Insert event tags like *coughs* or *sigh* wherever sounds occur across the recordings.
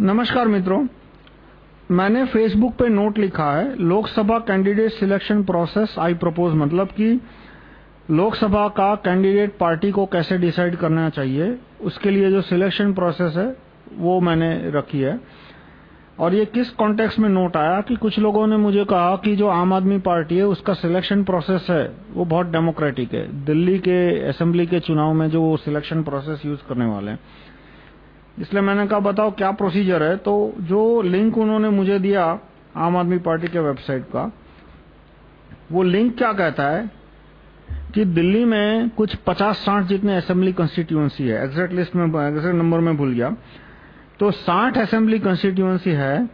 नमस्कार मित्रों, मैंने फेसबुक पे नोट लिखा है, Lok Sabha candidate selection process I propose मतलब कि लोकसभा का कैंडिडेट पार्टी को कैसे डिसाइड करना चाहिए, उसके लिए जो सिलेक्शन प्रोसेस है, वो मैंने रखी है। और ये किस कॉन्टेक्स्ट में नोट आया कि कुछ लोगों ने मुझे कहा कि जो आम आदमी पार्टी है, उसका सिलेक्शन प्रोसेस है, वो बहुत डेमोक्रेटिक है। दिल्ली के असेंबली के चुनाव में जो सिलेक्शन प्रोसेस यूज़ करने वाले हैं। इसलिए मैंने कहा, बताओ क्या प्रोसीजर है? तो जो लिंक उन्होंने मुझे दिया आम आदमी पार्टी के वेबसाइट का, वो लिंक क्या कहता है कि दिल्ली में कुछ 50-60 जितने असेंबली कंस्टिट्यूएंसी है एग्जैक्ट लिस्ट में एग्जैक्ट नंबर में भूल गया तो 60 असेंबली कंस्टिट्यूएंसी है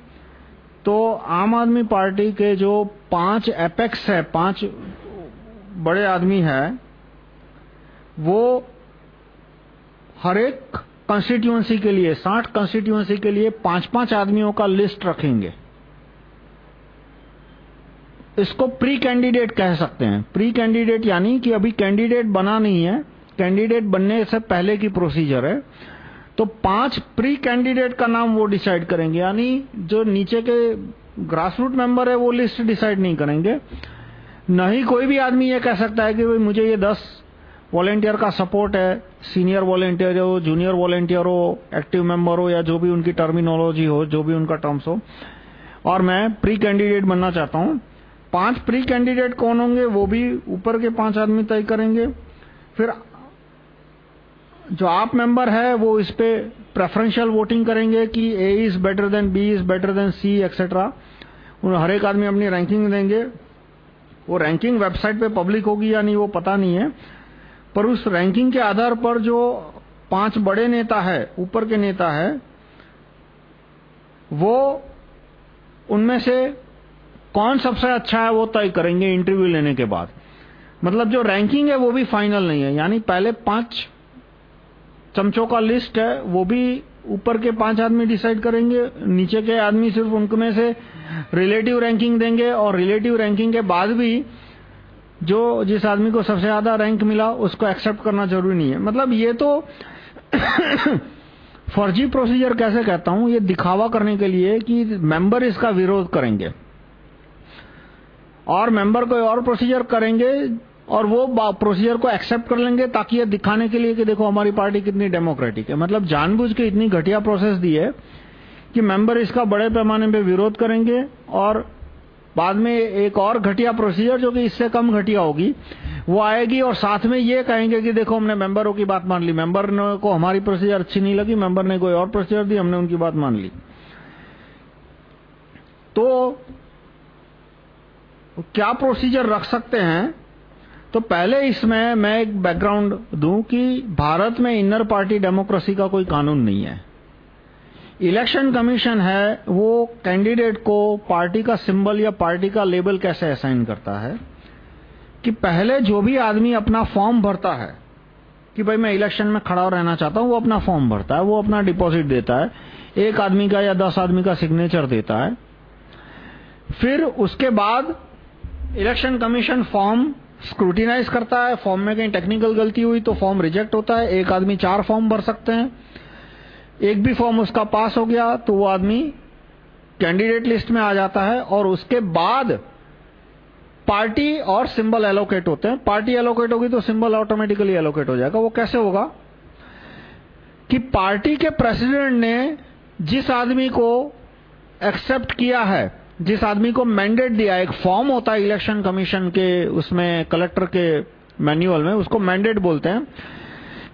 तो आम आदमी पार्टी के जो पाँच एपेक्स है, पाँच बड़े आदमी है, वो हर एक कंस्टिट्यूएंसी के लिए 60 कंस्टिट्यूएंसी के लिए पाँच पाँच आदमियों का लिस्ट रखेंगे। इसको प्री कैंडिडेट कह सकते हैं। प्री कैंडिडेट यानी कि अभी कैंडिडेट बना नहीं है। कैंडिडेट बनने से पहले की प्रोसीजर है। तो पाँच प्री कैंडिडेट का नाम वो डिसाइड करेंगे। यानी जो नीचे के ग्रासरूट मेंबर है, वो लिस्ट डिसाइड नहीं करेंगे। न ही कोई भी आदमी ये कह सकता है कि मुझे ये दस वॉलेंटियर का सपोर्ट है। सीनियर वॉलेंटियर हो, जूनियर वॉलेंटियर हो, एक्टिव मेंबर हो, या जो भी उनकी टर्मिनोलॉजी हो, जो भी उनका टर्म्स हो। और मैं प्री कैंडिडेट बनना चाहता हूँ। पाँच प्री कैंडिडेट कौन होंगे, वो भी ऊपर के पाँच आदमी तय करेंगे। फिर जो आप मेंबर है, वो इस पे प्रेफरेंशियल वोटिंग करेंगे कि A is better than B is better than C etcetera हर एक आदमी अपनी रैंकिंग देंगे। वो रैंकिंग वेबसाइट पे पब्लिक होगी या नहीं, वो पता नहीं है। पर उस रैंकिंग के आधार पर जो पाँच बड़े नेता है, ऊपर के नेता है, वो उनमें से कौन सबसे अच्छा है वो तय करेंगे इंटरव्यू लेने के बाद। मतलब जो रैंकिंग है वो भी फाइनल नहीं है, यानी पहले पाँच चमचों का लिस्ट है, वो भी ऊपर के पाँच आदमी डिसाइड करेंगे, नीचे के आदमी सिर्फ़ उनमें से रिलेटिव रैंकिंग देंगे और रिलेटिव रैंकिंग के बाद भी जो जिस आदमी को सबसे ज़्यादा रैंक मिला, उसको एक्सेप्ट करना ज़रूरी नहीं है। मतलब ये तो *coughs* फर्जी प्रोसीजर कैसे कहता हूँ? ये दिखावा करने के लिए कि मेंबर इसका विरोध करेंगे। और मेंबर कोई और प्रोसीजर करेंगे और वो प्रोसीजर को एक्सेप्ट कर लेंगे ताकि ये दिखाने के लिए कि देखो हमारी पार्टी कितनी डेमोक्रेटिक है। मतलब जानबूझ के इतनी घटिया प्रोसेस दी है कि मेंबर इसका बड़े पैमाने पे विरोध करेंगे और बाद में एक और घटिया प्रोसीजर जो कि इससे कम घटिया होगी, वो आएगी और साथ में ये कहेंगे कि देखो हमने मेंबरों की बात मान ली। मेंबर को हमारी प्रोसीजर अच्छी नहीं लगी मेंबर ने कोई और प्रोसीजर दी, हमने उनकी बात मान ली। तो क्या प्रोसीजर रख सकते हैं? तो पहले इसमें मैं एक बैकग्राउंड दूँ कि भारत में इनर पार्टी डेमोक्रेसी का कोई कानून नहीं है। इलेक्शन कमीशन है, वो कैंडिडेट को पार्टी का सिंबल या पार्टी का लेबल कैसे असाइन करता है? कि पहले जो भी आदमी अपना फॉर्म भरता है, कि भाई मैं इलेक्शन में खड़ा रहना चाहता हूँ, वो अपना फॉर्म भरता है, वो अपना डिपॉजिट देता है, एक आदमी का या दस आदमी का सिग्नेचर देता है। फिर उसके बाद इलेक्शन कमीशन फॉर्म स्क्रूटिनाइज करता है फॉर्म में कहीं टेक्निकल गलती हुई तो फॉर्म रिजेक्ट होता है, एक आदमी चार फॉर्म भर सकते हैं। एक भी फॉर्म उसका पास हो गया तो वो आदमी कैंडिडेट लिस्ट में आ जाता है और उसके बाद पार्टी और सिंबल एलोकेट होते हैं। पार्टी एलोकेट होगी तो सिंबल ऑटोमेटिकली एलोकेट हो जाएगा। वो कैसे होगा? कि पार्टी के प्रेसिडेंट ने जिस आदमी को एक्सेप्ट किया है, जिस आदमी को मैंडेट दिया एक फॉर्म होता है इलेक्शन कमीशन के, उसमें कलेक्टर के मैनुअल में, उसको मैंडेट बोलते हैं।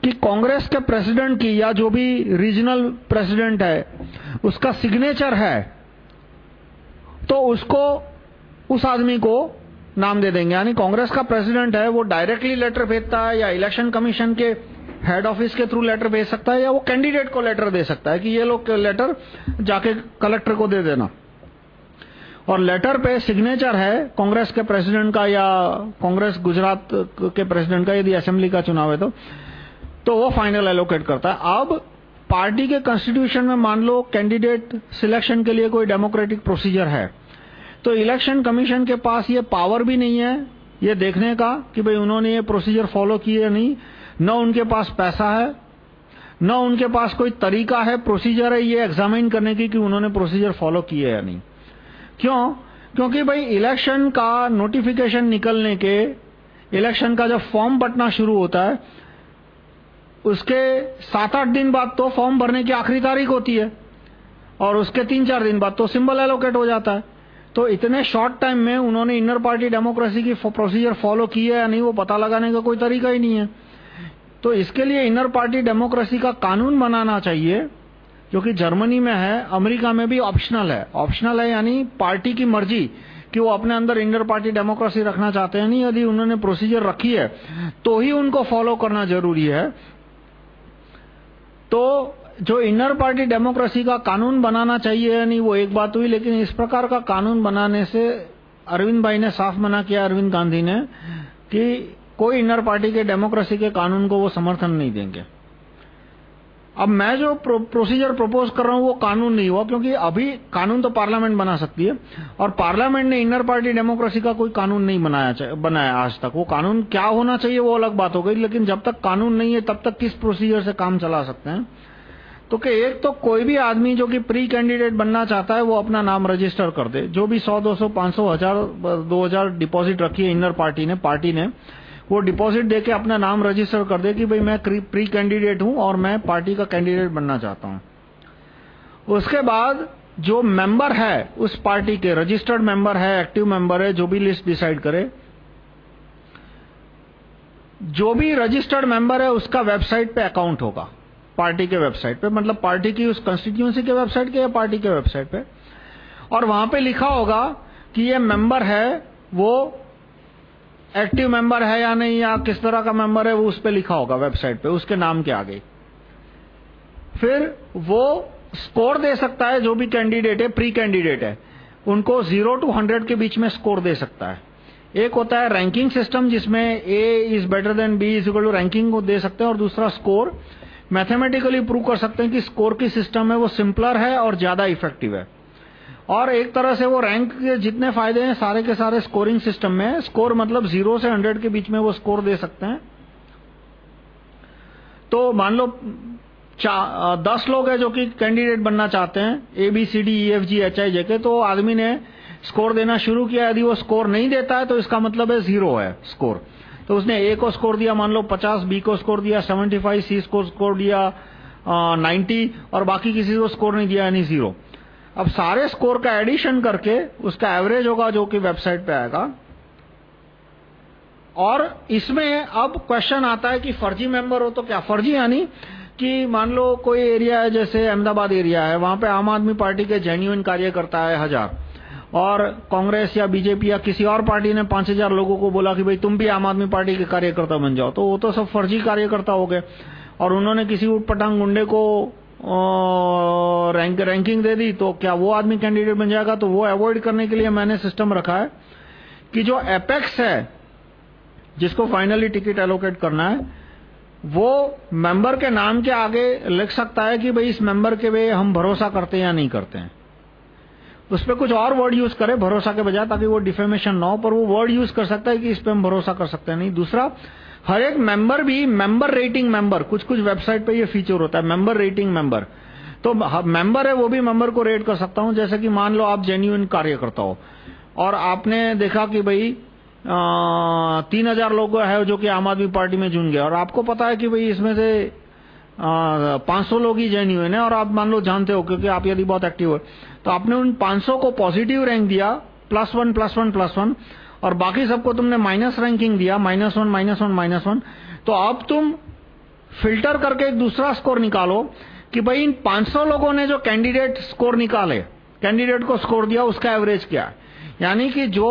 कि कांग्रेस के प्रेसिडेंट की या जो भी रीजनल प्रेसिडेंट है, उसका सिग्नेचर है तो उसको, उस आदमी को नाम दे देंगे। यानी कांग्रेस का प्रेसिडेंट है, वो डायरेक्टली लेटर भेजता है या इलेक्शन कमीशन के हेड ऑफ़िस के थ्रू लेटर भेज सकता है या वो कैंडिडेट को लेटर दे सकता है कि ये लोग लेटर जाके कलेक्टर को दे देना। और लेटर पे सिग्नेचर है कांग्रेस के प्रेसिडेंट का या कांग्रेस गुजरात के प्रेसिडेंट का, यदि असेंबली का चुनाव है तो। तो वो फाइनल एलोकेट करता है। अब पार्टी के कॉन्स्टिट्यूशन में मान लो कैंडिडेट सिलेक्शन के लिए कोई डेमोक्रेटिक प्रोसीजर है तो इलेक्शन कमीशन के पास ये पावर भी नहीं है, ये देखने का कि भाई उन्होंने ये प्रोसीजर फॉलो किए या नहीं। न उनके पास पैसा है, न उनके पास कोई तरीका है प्रोसीजर है ये एग्जामिन करने की कि उन्होंने प्रोसीजर फॉलो किए या नहीं। क्यों? क्योंकि भाई इलेक्शन का नोटिफिकेशन निकलने के इलेक्शन का जब फॉर्म बटना शुरू होता है उसके सात आठ दिन बाद तो फॉर्म भरने की आखिरी तारीख होती है और उसके तीन चार दिन बाद तो सिंबल एलोकेट हो जाता है। तो इतने शॉर्ट टाइम में उन्होंने इनर पार्टी डेमोक्रेसी की प्रोसीजर फॉलो की है या नहीं, वो पता लगाने का कोई तरीका ही नहीं है। तो इसके लिए इनर पार्टी डेमोक्रेसी का कानून बनाना चाहिए, जो कि जर्मनी में है, अमेरिका में भी ऑप्शनल है। ऑप्शनल है यानी पार्टी की मर्ज़ी कि वो अपने अंदर इनर पार्टी डेमोक्रेसी रखना चाहते हैं नहीं, यदि उन्होंने प्रोसीजर रखी है तो ही उनको फॉलो करना ज़रूरी है। तो जो इनर पार्टी डेमोक्रेसी का कानून बनाना चाहिए या नहीं, वो एक बात हुई, लेकिन इस प्रकार का कानून बनाने से अरविंद भाई ने साफ़ मना किया, अरविंद गांधी ने, कि कोई इनर पार्टी के डेमोक्रेसी के कानून को वो समर्थन नहीं देंगे। अब मैं जो प्रो, प्रोसीजर प्रपोज कर रहा हूँ वो कानून नहीं हुआ क्योंकि अभी कानून तो पार्लियामेंट बना सकती है। और पार्लियामेंट ने इनर पार्टी डेमोक्रेसी का कोई कानून नहीं बनाया बनाया आज तक। वो कानून क्या होना चाहिए वो अलग बात हो गई लेकिन जब तक कानून नहीं है तब तक किस प्रोसीजर से काम चला सकते हैं? तो कि एक तो कोई भी आदमी जो कि प्री कैंडिडेट बनना चाहता है वो अपना नाम रजिस्टर कर दे। जो भी सौ दो सौ पाँच सौ हज़ार दो हज़ार डिपॉजिट रखी है इनर पार्टी ने पार्टी ने वो डिपॉजिट देके अपना नाम रजिस्टर कर दे कि भाई मैं प्री कैंडिडेट हूँ और मैं पार्टी का कैंडिडेट बनना चाहता हूँ। उसके बाद जो मेंबर है, उस पार्टी के रजिस्टर्ड मेंबर है एक्टिव मेंबर है, जो भी लिस्ट डिसाइड करे, जो भी रजिस्टर्ड मेंबर है, उसका वेबसाइट पे अकाउंट होगा। पार्टी के वेबसाइट पे मतलब पार्टी की उस कंस्टिट्यूंसी के वेबसाइट के या पार्टी के वेबसाइट पे। और वहाँ पे लिखा होगा कि ये मेंबर है, वो एक्टिव मेंबर है या नहीं, या किस तरह का मेंबर है, वो उस पे लिखा होगा वेबसाइट पे, उसके नाम के आगे। फिर वो स्कोर दे सकता है, जो भी कैंडिडेट है प्री कैंडिडेट है, उनको ज़ीरो टू हंड्रेड के बीच में स्कोर दे सकता है। एक होता है रैंकिंग सिस्टम जिसमें A is better than B is equal to ranking को दे सकते हैं, और दूसरा स्कोर मैथमेटिकली प्रूव कर सकते हैं कि स्कोर की सिस्टम है, वो सिंपलर है और ज़्यादा इफ़ेक्टिव है। और एक तरह से वो रैंक के जितने फ़ायदे हैं, सारे के सारे स्कोरिंग सिस्टम में स्कोर मतलब ज़ीरो से हंड्रेड के बीच में वो स्कोर दे सकते हैं। तो मान लो दस लोग हैं जो कि कैंडिडेट बनना चाहते हैं A B C D E F G H I J K तो आदमी ने स्कोर देना शुरू किया। यदि वो स्कोर नहीं देता है तो इसका मतलब है ज़ीरो है स्कोर तो उसने ए को स्कोर दिया, मान लो 50 बी को स्कोर दिया 75 सी को स्कोर दिया नाइन्टी और बाकी किसी को स्कोर नहीं दिया, यानी ज़ीरो अब सारे स्कोर का एडिशन करके उसका एवरेज होगा जो कि वेबसाइट पे आएगा। और इसमें अब क्वेश्चन आता है कि फर्जी मेंबर हो तो क्या? फर्जी यानी कि मान लो कोई एरिया है, जैसे अहमदाबाद एरिया है, वहाँ पे आम आदमी पार्टी के जेन्युइन कार्यकर्ता है हज़ार। और कांग्रेस या बीजेपी या किसी और पार्टी ने पाँच हज़ार लोगों को बोला कि भाई तुम भी आम आदमी पार्टी के कार्यकर्ता बन जाओ। तो वो तो सब फर्जी कार्यकर्ता हो गए। और उन्होंने किसी उठपटांग गुंडे को रैंक रैंकिंग दे दी तो क्या वो आदमी कैंडिडेट बन जाएगा? तो वो अवॉइड करने के लिए मैंने सिस्टम रखा है कि जो एपेक्स है, जिसको फाइनली टिकट एलोकेट करना है, वो मेंबर के नाम के आगे लिख सकता है कि भाई इस मेंबर के वे हम भरोसा करते हैं या नहीं करते हैं। उस पर कुछ और वर्ड यूज़ करे, भरोसा के बजाय, ताकि वो डिफेमेशन ना हो, पर वो वर्ड यूज़ कर सकता है कि इस पर हम भरोसा कर सकते हैं। नहीं, दूसरा हर एक मेंबर भी मेंबर रेटिंग मेंबर कुछ कुछ वेबसाइट पे ये फीचर होता है मेंबर रेटिंग मेंबर तो मेंबर है वो भी मेंबर को रेट कर सकता हूँ, जैसे कि मान लो आप जेन्यून कार्य करता हो, और आपने देखा कि भाई तीन हज़ार लोग है जो कि आम आदमी पार्टी में जुन गए, और आपको पता है कि भाई इसमें से पाँच सौ लोग ही जेन्यून है, और आप मान लो जानते हो, क्योंकि आप यदि बहुत एक्टिव हो तो आपने उन 500 को पॉजिटिव रैंक दिया plus one plus one plus one और बाकी सबको तुमने माइनस रैंकिंग दिया minus one minus one minus one तो अब तुम फ़िल्टर करके एक दूसरा स्कोर निकालो कि भाई इन 500 लोगों ने जो कैंडिडेट स्कोर निकाले कैंडिडेट को स्कोर दिया, उसका एवरेज क्या है? यानी कि जो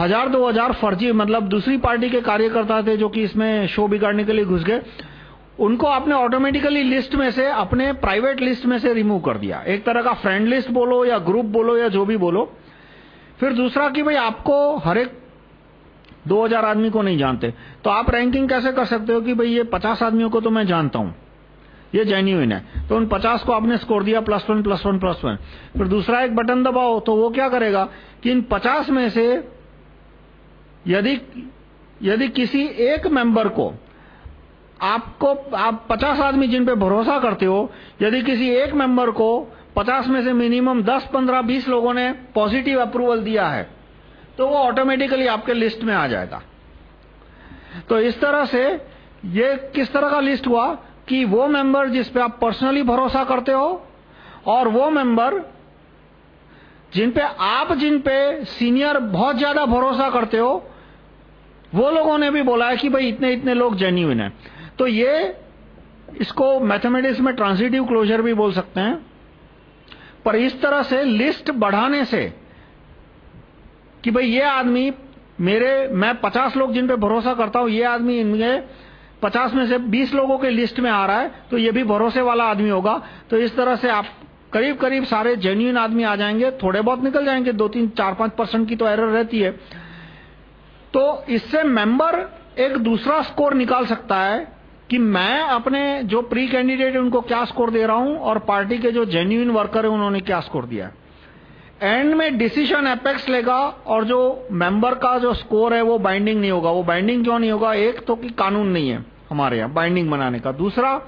हज़ार, दो हज़ार फर्जी मतलब दूसरी पार्टी के कार्यकर्ता थे जो कि इसमें शो बिगाड़ने के लिए घुस गए, उनको आपने ऑटोमेटिकली लिस्ट में से अपने प्राइवेट लिस्ट में से रिमूव कर दिया। एक तरह का फ्रेंड लिस्ट बोलो या ग्रुप बोलो या जो भी बोलो फिर दूसरा कि भाई आपको हर एक 2000 आदमी को नहीं जानते। तो आप रैंकिंग कैसे कर सकते हो कि भाई ये 50 आदमियों को तो मैं जानता हूँ। ये जेन्यून है। तो उन 50 को आपने स्कोर दिया plus one plus one plus one फिर दूसरा एक बटन दबाओ तो वो क्या करेगा कि इन 50 में से यदि यदि किसी एक मेंबर को आपको, आप 50 आदमी जिन पे भरोसा करते हो, यदि किसी एक मेंबर को 50 में से मिनिमम 10, 15, 20 लोगों ने पॉजिटिव अप्रूवल दिया है तो वो ऑटोमेटिकली आपके लिस्ट में आ जाएगा। तो इस तरह से ये किस तरह का लिस्ट हुआ कि वो मेंबर जिस पे आप पर्सनली भरोसा करते हो और वो मेंबर जिन पे आप जिन पे सीनियर बहुत ज़्यादा भरोसा करते हो वो लोगों ने भी बोला है कि भाई इतने इतने लोग जेन्यून हैं। तो ये इसको मैथमेटिक्स में ट्रांसिटिव क्लोजर भी बोल सकते हैं। पर इस तरह से लिस्ट बढ़ाने से कि भाई ये आदमी मेरे, मैं 50 लोग जिन पे भरोसा करता हूँ, ये आदमी इनके 50 में से 20 लोगों के लिस्ट में आ रहा है तो ये भी भरोसे वाला आदमी होगा। तो इस तरह से आप करीब करीब सारे जेन्यून आदमी आ जाएँगे, थोड़े बहुत निकल जाएँगे, दो तीन, चार पाँच परसेंट की तो एरर रहती है। तो इससे मेंबर एक दूसरा स्कोर निकाल सकता है कि मैं अपने जो प्री कैंडिडेट है, उनको क्या स्कोर दे रहा हूँ और पार्टी के जो जेन्यून वर्कर है, उन्होंने क्या स्कोर दिया एंड में डिसीज़न एपेक्स लेगा और जो मेंबर का जो स्कोर है, वो बाइंडिंग नहीं होगा। वो बाइंडिंग क्यों नहीं होगा? एक तो कि कानून नहीं है हमारे यहाँ बाइंडिंग बनाने का। दूसरा,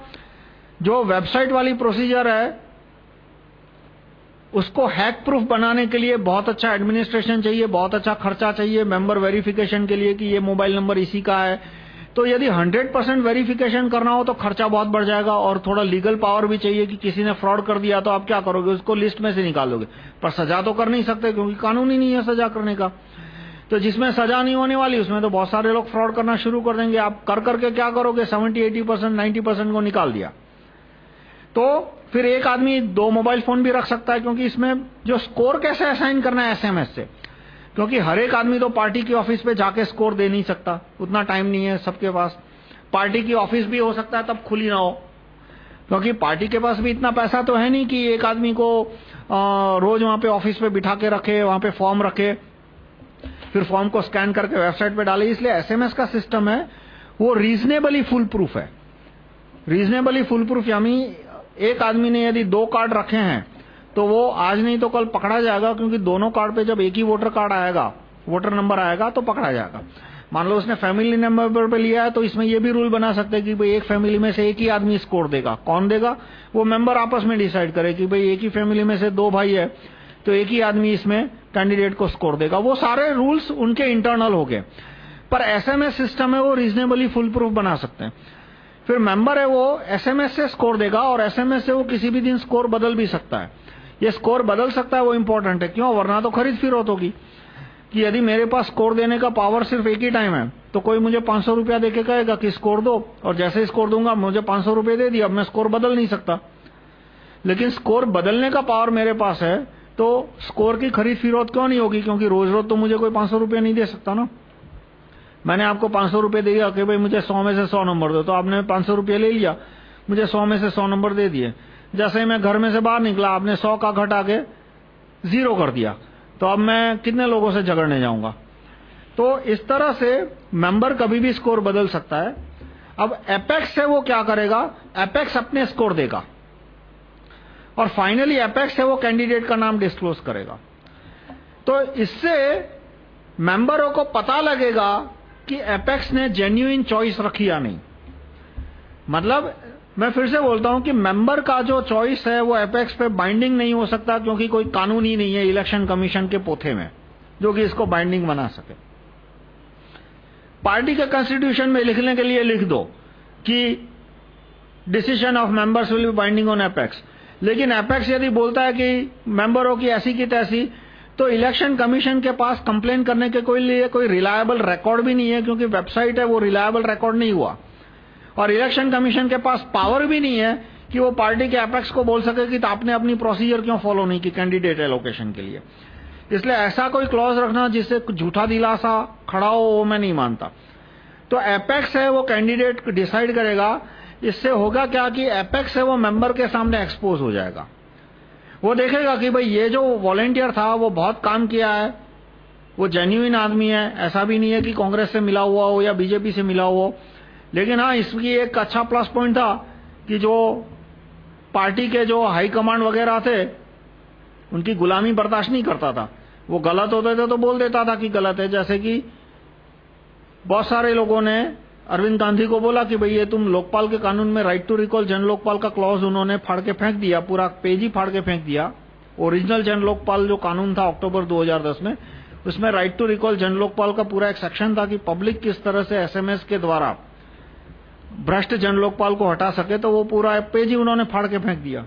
जो वेबसाइट वाली प्रोसीजर है, उसको हैक प्रूफ बनाने के लिए बहुत अच्छा एडमिनिस्ट्रेशन चाहिए, बहुत अच्छा खर्चा चाहिए मेंबर वेरिफिकेशन के लिए कि ये मोबाइल नंबर इसी का है। तो यदि 100% वेरिफिकेशन करना हो तो खर्चा बहुत बढ़ जाएगा और थोड़ा लीगल पावर भी चाहिए कि किसी ने फ्रॉड कर दिया तो आप क्या करोगे? उसको लिस्ट में से निकालोगे। पर सजा तो कर नहीं सकते क्योंकि कानून ही नहीं है सजा करने का। तो जिसमें सजा नहीं होने वाली, उसमें तो बहुत सारे लोग फ्रॉड करना शुरू कर देंगे। आप कर करके क्या करोगे? Seventy, eighty percent ninety percent को निकाल दिया। तो फिर एक आदमी दो मोबाइल फ़ोन भी रख सकता है, क्योंकि इसमें जो स्कोर कैसे असाइन करना है एसएमएस से? क्योंकि हर एक आदमी तो पार्टी की ऑफ़िस पे जाके स्कोर दे नहीं सकता। उतना टाइम नहीं है सबके पास। पार्टी की ऑफ़िस भी हो सकता है तब खुली ना हो। क्योंकि पार्टी के पास भी इतना पैसा तो है नहीं कि एक आदमी को आ, रोज वहाँ पे ऑफ़िस पे बिठा के रखे वहाँ पे फॉर्म रखे फिर फॉर्म को स्कैन करके वेबसाइट पे डाले। इसलिए एसएमएस का सिस्टम है वो रीजनेबली फुल प्रूफ है। रीजनेबली फुल प्रूफ यानी एक आदमी ने यदि दो कार्ड रखे हैं तो वो आज नहीं तो कल पकड़ा जाएगा, क्योंकि दोनों कार्ड पे जब एक ही वोटर कार्ड आएगा वोटर नंबर आएगा तो पकड़ा जाएगा। मान लो उसने फैमिली नंबर पे लिया है तो इसमें ये भी रूल बना सकते हैं कि भाई एक फैमिली में से एक ही आदमी स्कोर देगा। कौन देगा? वो मेंबर आपस में डिसाइड करे कि भाई एक ही फैमिली में से दो भाई है तो एक ही आदमी इसमें कैंडिडेट को स्कोर देगा। वो सारे रूल्स उनके इंटरनल हो गए। पर एसएमएस सिस्टम है, वो रीजनेबली फुल प्रूफ बना सकते हैं। फिर मेंबर है वो एसएमएस से स्कोर देगा, और एसएमएस से वो किसी भी दिन स्कोर बदल भी सकता है। ये स्कोर बदल सकता है, वो इम्पोर्टेंट है। क्यों? वरना तो खरीद फिरोत होगी। कि यदि मेरे पास स्कोर देने का पावर सिर्फ़ एक ही टाइम है तो कोई मुझे 500 रुपया देके कहेगा कि स्कोर दो, और जैसे ही स्कोर दूँगा, मुझे 500 रुपए दे दिया, अब मैं स्कोर बदल नहीं सकता। लेकिन स्कोर बदलने का पावर मेरे पास है तो स्कोर की खरीद फिरोत क्यों नहीं होगी? क्योंकि रोज रोज तो मुझे कोई 500 रुपया नहीं दे सकता ना। मैंने आपको 500 रुपए दिया कि भाई मुझे 100 में से 100 नंबर दो तो आपने 500 रुपये ले लिया, मुझे 100 में से 100 नंबर दे दिए। जैसे मैं घर में से बाहर निकला, आपने सौ का घटा के ज़ीरो कर दिया तो अब मैं कितने लोगों से झगड़ने जाऊँगा? तो इस तरह से मेंबर कभी भी स्कोर बदल सकता है। अब एपेक्स है वो क्या करेगा? एपेक्स अपने स्कोर देगा। और फाइनली एपेक्स है वो कैंडिडेट का नाम डिस्क्लोज करेगा। तो इससे मेंबरों को पता लगेगा कि एपेक्स ने जेन्यूइन चॉइस रखी या नहीं। मतलब मैं फिर से बोलता हूँ कि मेंबर का जो चॉइस है, वो एपेक्स पे बाइंडिंग नहीं हो सकता क्योंकि कोई कानून ही नहीं है इलेक्शन कमीशन के पोथे में, जो कि इसको बाइंडिंग बना सके। पार्टी के कॉन्स्टिट्यूशन में लिखने के लिए लिख दो कि decision of members will be binding on apex लेकिन एपेक्स यदि बोलता है कि मेंबरों की ऐसी की तैसी तो इलेक्शन कमीशन के पास कंप्लेन करने के कोई लिए कोई रिलायबल रिकॉर्ड भी नहीं है, क्योंकि वेबसाइट है, वो रिलायबल रिकॉर्ड नहीं हुआ। और इलेक्शन कमीशन के पास पावर भी नहीं है कि वो पार्टी के एपेक्स को बोल सके कि तो आपने अपनी प्रोसीजर क्यों फॉलो नहीं की कैंडिडेट एलोकेशन के लिए। इसलिए ऐसा कोई क्लॉज रखना जिससे झूठा दिलासा, खड़ा हो, वो मैं नहीं मानता। तो एपेक्स है, वो कैंडिडेट डिसाइड करेगा, इससे होगा क्या कि एपेक्स है, वो मेंबर के सामने एक्सपोज हो जाएगा। वो देखेगा कि भाई ये जो वॉलेंटियर था, वो बहुत काम किया है, वो जेन्यून आदमी है, ऐसा भी नहीं है कि कांग्रेस से मिला हुआ हो या बीजेपी से मिला हुआ हो। लेकिन हाँ इसकी एक अच्छा प्लस पॉइंट था कि जो पार्टी के जो हाई कमांड वगैरह थे, उनकी गुलामी बर्दाश्त नहीं करता था। वो गलत होते थे तो बोल देता था कि गलत है। जैसे कि बहुत सारे लोगों ने, अरविंद गांधी को बोला कि भाई ये तुम लोकपाल के कानून में राइट टू रिकॉल जन लोकपाल का क्लॉज उन्होंने फाड़ के फेंक दिया, पूरा पेज ही फाड़ के फेंक दिया। ओरिजिनल जन लोकपाल जो कानून था अक्टूबर 2010 में, उसमें राइट टू रिकॉल जन लोकपाल का पूरा एक सेक्शन था कि पब्लिक किस तरह से एसएमएस के द्वारा भ्रष्ट जन लोकपाल को हटा सके तो वो पूरा पेज ही उन्होंने फाड़ के फेंक दिया।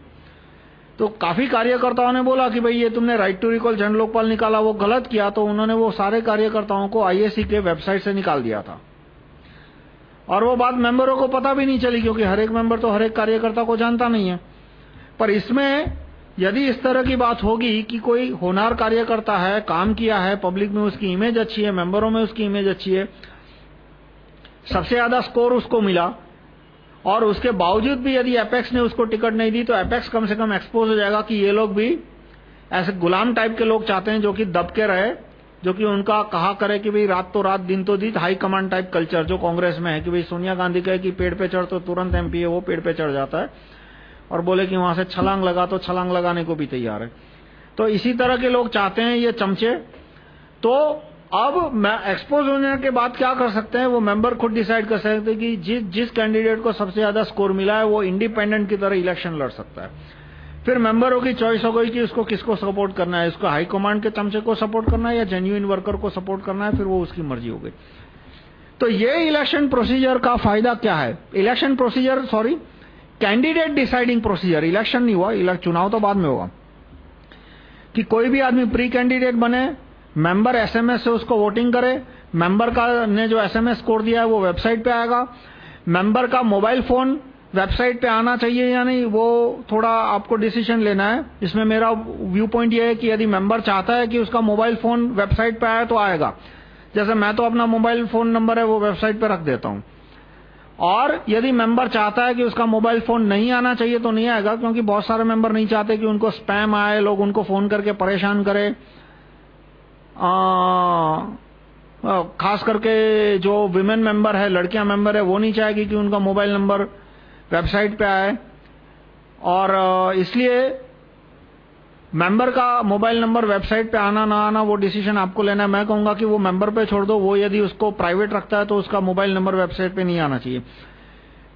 तो काफ़ी कार्यकर्ताओं ने बोला कि भाई ये तुमने राइट टू रिकॉल जन लोकपाल निकाला, वो गलत किया तो उन्होंने वो सारे कार्यकर्ताओं को आईएसी के वेबसाइट से निकाल दिया था। और वो बात मेंबरों को पता भी नहीं चली, क्योंकि हर एक मेंबर तो हर एक कार्यकर्ता को जानता नहीं है। पर इसमें यदि इस तरह की बात होगी कि कोई होनार कार्यकर्ता है, काम किया है पब्लिक में उसकी इमेज अच्छी है मेंबरों में उसकी इमेज अच्छी है सबसे ज़्यादा स्कोर उसको मिला। और उसके बावजूद भी यदि एपेक्स ने उसको टिकट नहीं दी तो एपेक्स कम से कम एक्सपोज हो जाएगा कि ये लोग भी ऐसे गुलाम टाइप के लोग चाहते हैं जो कि दब के रहे, जो कि उनका कहा करे कि भाई रात तो रात, दिन तो दिन हाई कमांड टाइप कल्चर जो कांग्रेस में है कि भाई सोनिया गांधी कहे कि पेड़ पे चढ़ तो तुरंत एमपी है, वो पेड़ पे चढ़ जाता है। और बोले कि वहाँ से छलांग लगा तो छलांग लगाने को भी तैयार है। तो इसी तरह के लोग चाहते हैं ये चमचे। तो अब मैं एक्सपोज होने के बाद क्या कर सकते हैं? वो मेंबर खुद डिसाइड कर सकते हैं कि जिस जिस कैंडिडेट को सबसे ज़्यादा स्कोर मिला है, वो इंडिपेंडेंट की तरह इलेक्शन लड़ सकता है। फिर मेंबरों की चॉइस हो गई कि उसको किसको सपोर्ट करना है? उसको हाई कमांड के चमचे को सपोर्ट करना है या जेन्यून वर्कर को सपोर्ट करना है? फिर वो उसकी मर्ज़ी हो गई। तो ये इलेक्शन प्रोसीजर का फ़ायदा क्या है? Election procedure sorry candidate deciding procedure election नहीं हुआ चुनाव तो बाद में होगा। कि कोई भी आदमी प्री कैंडिडेट बने मेंबर एसएमएस से उसको वोटिंग करे, मेंबर का ने जो एसएमएस कोड दिया है वो वेबसाइट पे आएगा। मेंबर का मोबाइल फ़ोन वेबसाइट पे आना चाहिए या नहीं, वो थोड़ा आपको डिसीज़न लेना है। इसमें मेरा व्यू पॉइंट ये है कि यदि मेंबर चाहता है कि उसका मोबाइल फ़ोन वेबसाइट पे आए तो आएगा। जैसे मैं तो अपना मोबाइल फ़ोन नंबर है, वो वेबसाइट पे रख देता हूँ। और यदि मेंबर चाहता है कि उसका मोबाइल फ़ोन नहीं आना चाहिए तो नहीं आएगा, क्योंकि बहुत सारे मेंबर नहीं चाहते कि उनको स्पैम आए, लोग उनको फ़ोन करके परेशान करें। खास करके जो विमेन मेंबर है, लड़कियाँ मेंबर है, वो नहीं चाहेगी कि उनका मोबाइल नंबर वेबसाइट पे आए। और इसलिए मेंबर का मोबाइल नंबर वेबसाइट पे आना, ना आना, वो डिसीज़न आपको लेना है। मैं कहूँगा कि वो मेंबर पे छोड़ दो। वो यदि उसको प्राइवेट रखता है तो उसका मोबाइल नंबर वेबसाइट पे नहीं आना चाहिए।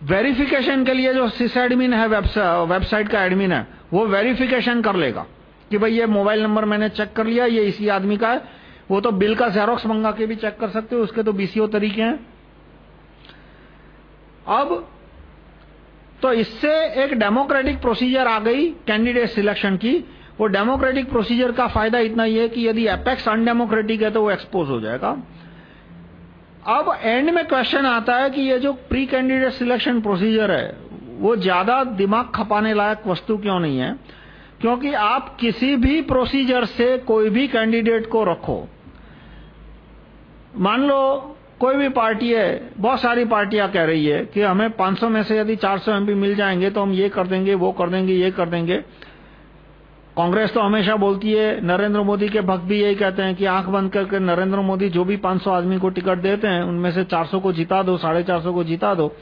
वेरिफिकेशन के लिए जो सिस एडमिन है वेबसाइट का एडमिन है, वो वेरिफिकेशन कर लेगा। कि भाई ये मोबाइल नंबर मैंने चेक कर लिया, ये इसी आदमी का है। वो तो बिल का जेरोक्स मंगा के भी चेक कर सकते हो, उसके तो बीसीओ तरीके हैं। अब तो इससे एक डेमोक्रेटिक प्रोसीजर आ गई कैंडिडेट सिलेक्शन की। वो डेमोक्रेटिक प्रोसीजर का फ़ायदा इतना ही है कि यदि एपेक्स अनडेमोक्रेटिक है तो वो एक्सपोज हो जाएगा। अब एंड में क्वेश्चन आता है कि ये जो प्री कैंडिडेट सिलेक्शन प्रोसीजर है, वो ज़्यादा दिमाग खपाने लायक वस्तु क्यों नहीं है? क्योंकि आप किसी भी प्रोसीजर से कोई भी कैंडिडेट को रखो। मान लो, कोई भी पार्टी है, बहुत सारी पार्टियाँ कह रही है कि हमें 500 में से यदि 400 एमपी मिल जाएँगे तो हम ये कर देंगे, वो कर देंगे, ये कर देंगे। कांग्रेस तो हमेशा बोलती है, नरेंद्र मोदी के भक्त भी यही कहते हैं कि आँख बंद करके नरेंद्र मोदी जो भी 500 आदमी को टिकट देते हैं, उनमें से 400 को जिता दो, साढ़े को जिता दो।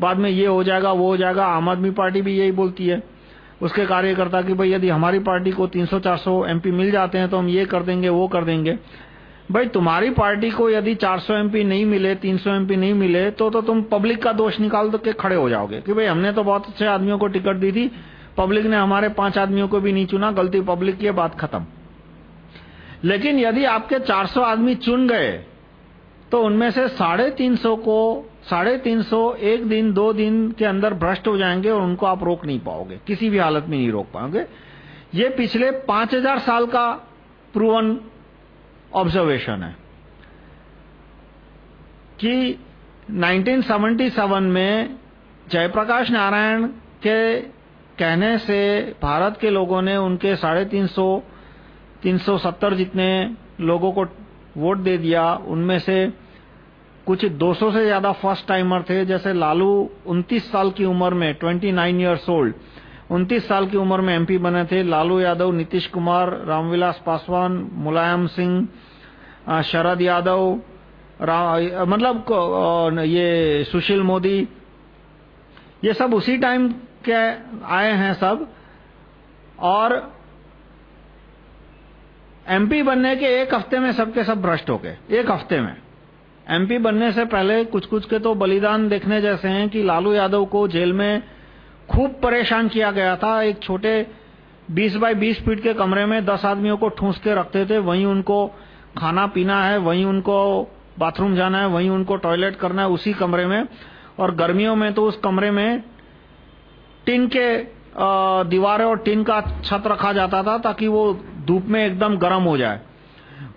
बाद में ये हो जाएगा, वो हो जाएगा, आम आदमी पार्टी भी यही बोलती है। उसके कार्यकर्ता कि, भाई यदि हमारी पार्टी को 300-400 एमपी मिल जाते हैं तो हम ये कर देंगे, वो कर देंगे। भाई तुम्हारी पार्टी को यदि 400 एमपी नहीं मिले 300 एमपी नहीं मिले तो तो तुम पब्लिक का दोष निकाल के खड़े हो जाओगे। कि, भाई हमने तो बहुत अच्छे आदमियों को टिकट दी थी, पब्लिक ने हमारे पाँच आदमियों को भी नहीं चुना, गलती पब्लिक की बात खत्म। लेकिन यदि आपके 400 आदमी चुन गए तो उनमें से साढ़े तीन को साढ़े तीन सौ, एक दिन, दो दिन के अंदर भ्रष्ट हो जाएँगे और उनको आप रोक नहीं पाओगे। किसी भी हालत में नहीं रोक पाओगे। ये पिछले पाँच हज़ार साल का प्रूवन ऑब्जर्वेशन है कि 1977 में जयप्रकाश नारायण के कहने से भारत के लोगों ने उनके साढ़े तीन सौ तीन सौ सत्तर जितने लोगों को वोट दे दिया, उनमें से कुछ 200 से ज़्यादा फ़र्स्ट टाइमर थे, जैसे लालू 29 साल की उम्र में 29 इयर्स ओल्ड 29 साल की उम्र में एमपी बने थे। लालू यादव, नीतीश कुमार, रामविलास पासवान, मुलायम सिंह शरद यादव मतलब ये सुशील मोदी, ये सब उसी टाइम के आए हैं सब। और एमपी बनने के एक हफ़्ते में सबके सब भ्रष्ट हो गए, एक हफ़्ते में। एमपी बनने से पहले कुछ कुछ के तो बलिदान देखने जैसे हैं कि लालू यादव को जेल में खूब परेशान किया गया था। एक छोटे 20 बाय 20 फीट के कमरे में 10 आदमियों को ठूंस के रखते थे। वहीं उनको खाना पीना है, वहीं उनको बाथरूम जाना है, वहीं उनको टॉयलेट करना है उसी कमरे में। और गर्मियों में तो उस कमरे में टिन के दीवारें और टिन का छत रखा जाता था ताकि वो धूप में एकदम गर्म हो जाए।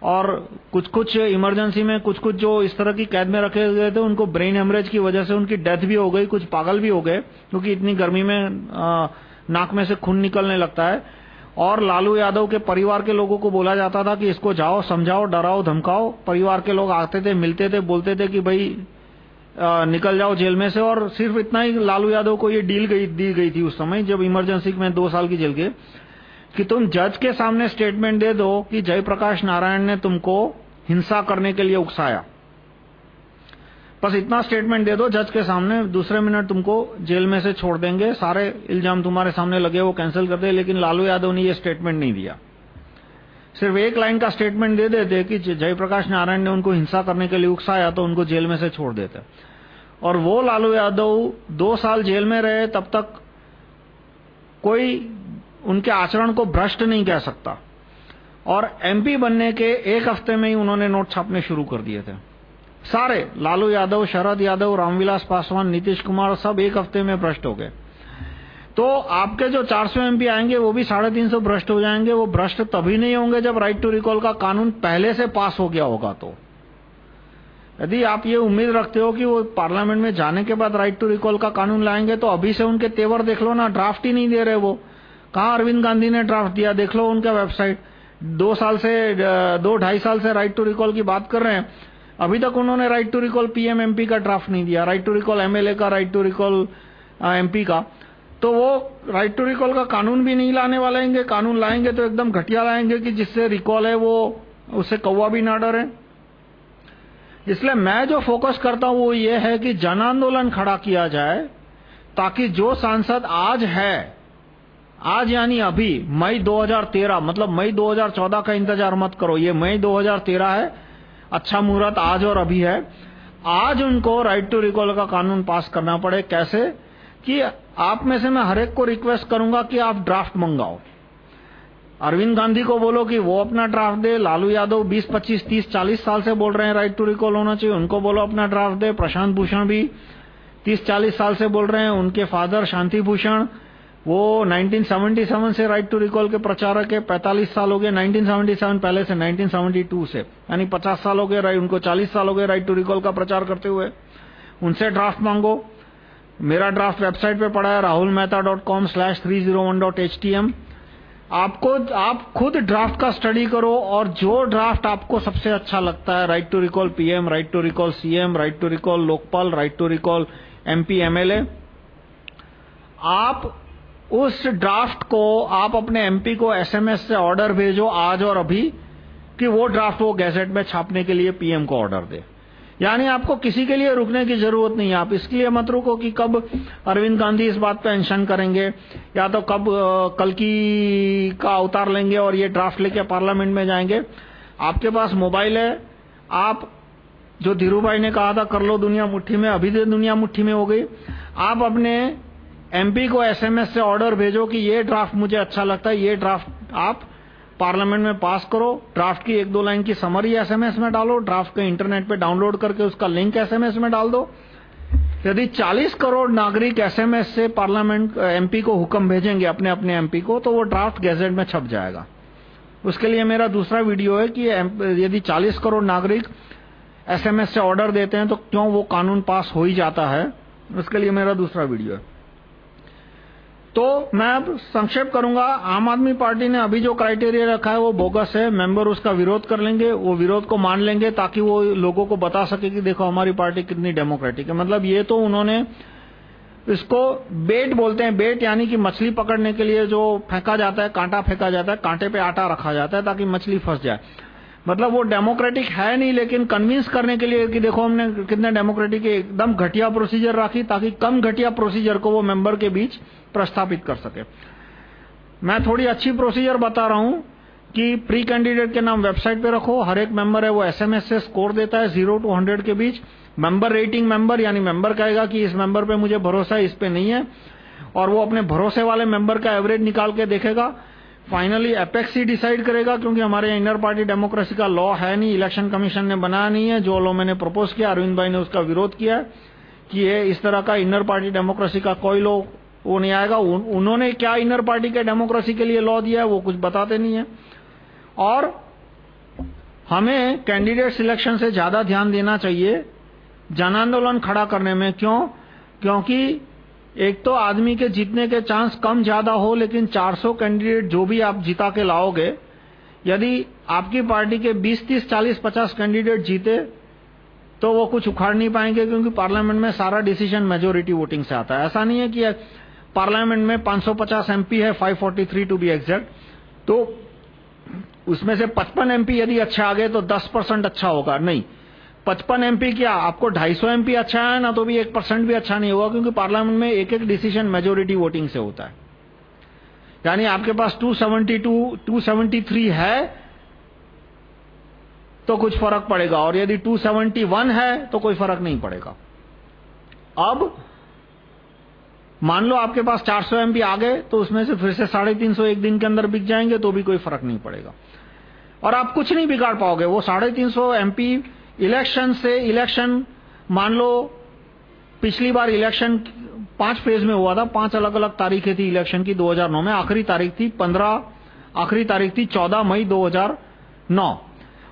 और कुछ कुछ इमरजेंसी में कुछ कुछ जो इस तरह की कैद में रखे गए थे उनको ब्रेन हेमरेज की वजह से उनकी डेथ भी हो गई कुछ पागल भी हो गए क्योंकि इतनी गर्मी में आ, नाक में से खून निकलने लगता है। और लालू यादव के परिवार के लोगों को बोला जाता था कि इसको जाओ समझाओ डराओ धमकाओ। परिवार के लोग आते थे मिलते थे बोलते थे कि भाई निकल जाओ जेल में से। और सिर्फ़ इतना ही लालू यादव को ये डील गई दी गई थी उस समय जब इमरजेंसी में दो साल की जेल के कि तुम जज के सामने स्टेटमेंट दे दो कि जयप्रकाश नारायण ने तुमको हिंसा करने के लिए उकसाया। बस इतना स्टेटमेंट दे दो, जज के सामने, दूसरे मिनट तुमको जेल में से छोड़ देंगे। सारे इल्ज़ाम तुम्हारे सामने लगे, वो कैंसिल कर दे, लेकिन लालू यादव ने ये स्टेटमेंट नहीं दिया। सिर्फ़ एक लाइन का स्टेटमेंट दे देते कि जयप्रकाश नारायण ने उनको हिंसा करने के लिए उकसाया तो उनको जेल में से छोड़ देते। और वो लालू यादव दो साल जेल में रहे, तब तक कोई उनके आचरण को भ्रष्ट नहीं कह सकता। और एमपी बनने के एक हफ़्ते में ही उन्होंने नोट छापने शुरू कर दिए थे। सारे, लालू यादव, शरद यादव, रामविलास पासवान, नीतीश कुमार, सब एक हफ़्ते में भ्रष्ट हो गए। तो आपके जो 400 एमपी आएँगे, वो भी साढ़े तीन सौ भ्रष्ट हो जाएँगे। वो भ्रष्ट तभी नहीं होंगे जब राइट टू रिकॉल का कानून पहले से पास हो गया होगा तो। यदि आप ये उम्मीद रखते हो कि वो पार्लियामेंट में जाने के बाद राइट टू रिकॉल का कानून लाएँगे तो अभी से उनके तेवर देख लो ना ड्राफ्ट ही नहीं दे रहे वो। कहा अरविंद गांधी ने ड्राफ्ट दिया, देख लो उनका वेबसाइट। दो साल से दो ढाई साल से राइट टू रिकॉल की बात कर रहे हैं। अभी तक उन्होंने right to recall PM MP का ड्राफ्ट नहीं दिया राइट टू रिकॉल एमएलए का राइट टू रिकॉल एमपी का। तो वो राइट टू रिकॉल का कानून भी नहीं लाने वाले हैं, कानून लाएँगे तो एकदम घटिया लाएँगे कि जिससे रिकॉल है वो, उससे कौवा भी ना डरे। इसलिए मैं जो फोकस करता हूँ वो ये है कि जन आंदोलन खड़ा किया जाए, ताकि जो सांसद आज है आज यानी अभी मई 2013 मतलब मई 2014 का इंतज़ार मत करो। ये मई 2013 है। अच्छा मुहूर्त आज और अभी है। आज उनको राइट टू रिकॉल का कानून पास करना पड़े। कैसे? कि आप में से मैं हर एक को रिक्वेस्ट करूँगा कि आप ड्राफ्ट मंगाओ। अरविंद गांधी को बोलो कि वो अपना ड्राफ्ट दे। लालू यादव 20, 25, 30, 40 साल से बोल रहे हैं राइट टू रिकॉल होना चाहिए। उनको बोलो अपना ड्राफ्ट दे। प्रशांत भूषण भी 30, 40 साल से बोल रहे हैं। उनके फादर शांति भूषण वो 1977 से राइट टू रिकॉल के प्रचारक है 45 साल हो गए 1977 पहले से 1972 से, यानी 50 साल हो गए उनको 40 साल हो गए राइट टू रिकॉल का प्रचार करते हुए। उनसे ड्राफ्ट मांगो। मेरा ड्राफ्ट वेबसाइट पे पड़ा है Rahul Mehta dot com slash three zero one dot H T M आपको, आप खुद ड्राफ्ट का स्टडी करो और जो ड्राफ्ट आपको सबसे अच्छा लगता है right to recall PM right to recall CM right to recall Lokpal right to recall MP MLA आप उस ड्राफ्ट को आप अपने एमपी को एसएमएस से ऑर्डर भेजो आज और अभी कि वो ड्राफ्ट वो गैजेट में छापने के लिए पीएम को ऑर्डर दे। यानी आपको किसी के लिए रुकने की ज़रूरत नहीं। है आप इसके लिए मत रुको कि कब अरविंद गांधी इस बात पे एंशन करेंगे, या तो कब कल की का अवतार लेंगे और ये ड्राफ्ट लेके पार्लियामेंट में जाएँगे। आपके पास मोबाइल है। आप, जो धीरू भाई ने कहा था, कर लो दुनिया मुट्ठी में, अभी तो दुनिया मुट्ठी में हो गई। आप अपने एमपी को एसएमएस से ऑर्डर भेजो कि ये ड्राफ्ट मुझे अच्छा लगता है, ये ड्राफ्ट आप पार्लियामेंट में पास करो। ड्राफ्ट की एक दो लाइन की समरी एसएमएस में डालो ड्राफ्ट को इंटरनेट पे डाउनलोड करके उसका लिंक एसएमएस में डाल दो। यदि 40 करोड़ नागरिक एसएमएस से पार्लियामेंट एमपी को हुक्म भेजेंगे अपने अपने एमपी को तो वो ड्राफ्ट गैजेट में छप जाएगा। उसके लिए मेरा दूसरा वीडियो है कि यदि 40 करोड़ नागरिक एसएमएस से ऑर्डर देते हैं तो क्यों वो कानून पास हो ही जाता है? उसके लिए मेरा दूसरा वीडियो है। तो मैं अब संक्षेप करूँगा। आम आदमी पार्टी ने अभी जो क्राइटेरिया रखा है, वो बोगस है। मेंबर उसका विरोध कर लेंगे, वो विरोध को मान लेंगे ताकि वो लोगों को बता सके कि देखो हमारी पार्टी कितनी डेमोक्रेटिक है। मतलब ये तो उन्होंने इसको बेट बोलते हैं। बेट यानी कि मछली पकड़ने के लिए जो फेंका जाता है, कांटा फेंका जाता है, कांटे पे आटा रखा जाता है ताकि मछली फंस जाए। मतलब वो डेमोक्रेटिक है नहीं, लेकिन कन्विंस करने के लिए कि देखो हमने कितने डेमोक्रेटिक एकदम घटिया प्रोसीजर रखी ताकि कम घटिया प्रोसीजर को वो मेंबर के बीच प्रस्तापित कर सके। मैं थोड़ी अच्छी प्रोसीजर बता रहा हूँ कि प्री कैंडिडेट के नाम वेबसाइट पे रखो, हर एक मेंबर है, वो एसएमएस से स्कोर देता है ज़ीरो टू हंड्रेड के बीच। मेंबर रेटिंग मेंबर यानी मेंबर कहेगा कि इस मेंबर पे मुझे भरोसा है, इस पे नहीं है। और वो अपने भरोसे वाले मेंबर का एवरेज निकाल के देखेगा। फाइनली एपेक्स ही डिसाइड करेगा, क्योंकि हमारे यहाँ इनर पार्टी डेमोक्रेसी का लॉ है नहीं इलेक्शन कमीशन ने बनाया नहीं है। जो लॉ मैंने प्रपोज किया, अरविंद भाई ने उसका विरोध किया कि ये इस तरह का इनर पार्टी डेमोक्रेसी का कोई लॉ वो नहीं आएगा। उन, उन्होंने क्या इनर पार्टी के डेमोक्रेसी के लिए लॉ दिया है वो कुछ बताते नहीं है। और हमें कैंडिडेट सिलेक्शन से ज़्यादा ध्यान देना चाहिए जन आंदोलन खड़ा करने में। क्यों? क्योंकि एक तो आदमी के जीतने के चांस कम ज़्यादा हो लेकिन 400 कैंडिडेट जो भी आप जिता के लाओगे यदि आपकी पार्टी के 20, 30, 40, 50 कैंडिडेट जीते तो वो कुछ उखाड़ नहीं पाएँगे क्योंकि पार्लियामेंट में सारा डिसीज़न मेजोरिटी वोटिंग से आता है। ऐसा नहीं है कि पार्लियामेंट में 550 एमपी है 543 टू बी एग्जैक्ट तो उसमें से 55 एमपी यदि अच्छा आ गए तो 10 परसेंट अच्छा होगा। नहीं 55 एमपी क्या, आपको 250 एमपी अच्छा है ना तो भी एक परसेंट भी अच्छा नहीं होगा, क्योंकि पार्लियामेंट में एक एक डिसीज़न मेजोरिटी वोटिंग से होता है। यानी आपके पास 272 273 है तो कुछ फ़र्क पड़ेगा, और यदि 271 है तो कोई फ़र्क नहीं पड़ेगा। अब मान लो आपके पास 400 एमपी आ गए तो उसमें से फिर से साढ़े तीन सौ एक दिन के अंदर बिक जाएँगे तो भी कोई फ़र्क नहीं पड़ेगा। और आप कुछ नहीं बिगाड़ पाओगे। वो साढ़े तीन सौ एमपी इलेक्शन से इलेक्शन, मान लो पिछली बार इलेक्शन पाँच फ़ेज़ में हुआ था, पाँच अलग अलग तारीखें थी इलेक्शन की 2009 में। आखिरी तारीख थी 15 आखिरी तारीख थी 14 मई 2009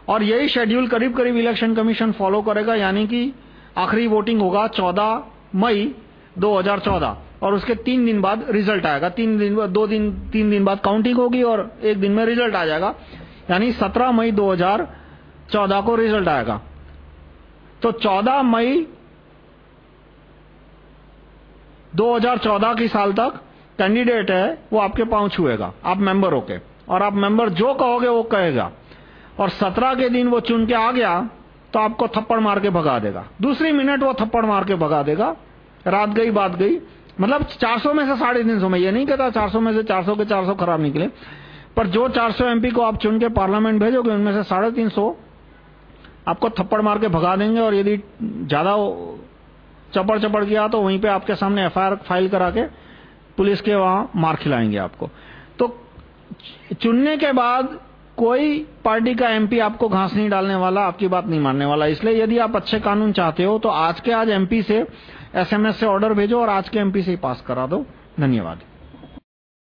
और यही शेड्यूल करीब करीब इलेक्शन कमीशन फॉलो करेगा, यानी कि आखिरी वोटिंग होगा 14 मई 2014 और उसके तीन दिन बाद रिज़ल्ट आएगा। तीन दिन दो दिन, तीन दिन बाद काउंटिंग होगी और एक दिन में रिज़ल्ट आ जाएगा। यानी 17 मई 2014 को रिज़ल्ट आएगा। तो 14 मई 2014 की साल तक कैंडिडेट है, वो आपके पाँव छुएगा। आप मेंबर होके। और आप मेंबर जो कहोगे वो कहेगा। और 17 के दिन वो चुन के आ गया तो आपको थप्पड़ मार के भगा देगा। दूसरी मिनट वो थप्पड़ मार के भगा देगा। रात गई, बात गई। मतलब 400 में से साढ़े तीन सौ में, ये नहीं कहता 400 में से 400 के 400 खराब निकले। पर जो 400 एमपी को आप चुन के पार्लियामेंट भेजोगे, उनमें से साढ़े तीन सौ आपको थप्पड़ मार के भगा देंगे और यदि ज़्यादा चपड़ चपड़ किया तो वहीं पे आपके सामने एफआईआर फ़ाइल करा के पुलिस के वहाँ मार खिलाएँगे आपको। तो चुनने के बाद कोई पार्टी का एमपी आपको घास नहीं डालने वाला, आपकी बात नहीं मानने वाला। इसलिए यदि आप अच्छे कानून चाहते हो तो आज के आज एमपी से एसएमएस से ऑर्डर भेजो और आज के एमपी से ही पास करा दो। धन्यवाद।